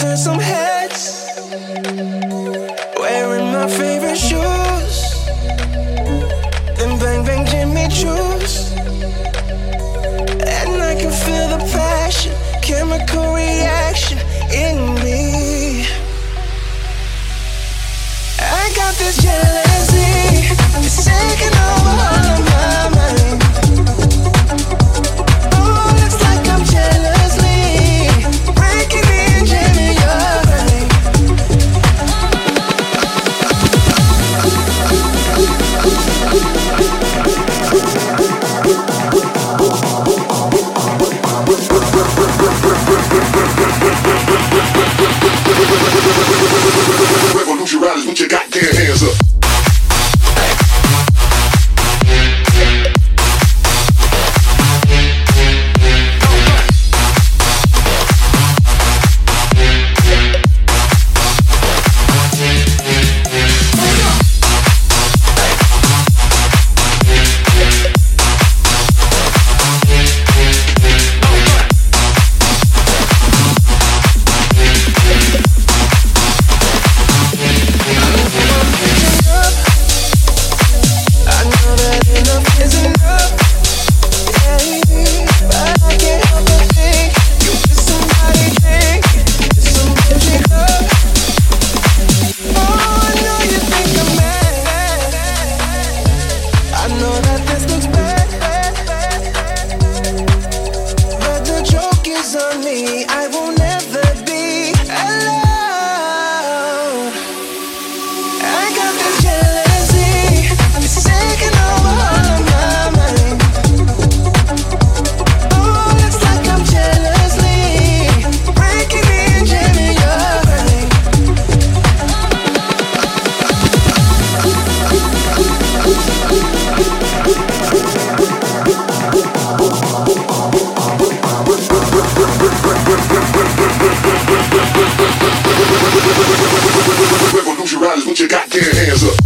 turn some heads. Wearing my favorite shoes. Then bang bang Jimmy Choo's. And I can feel the passion, chemical reaction in me. I got this. Mas put your goddamn hands up.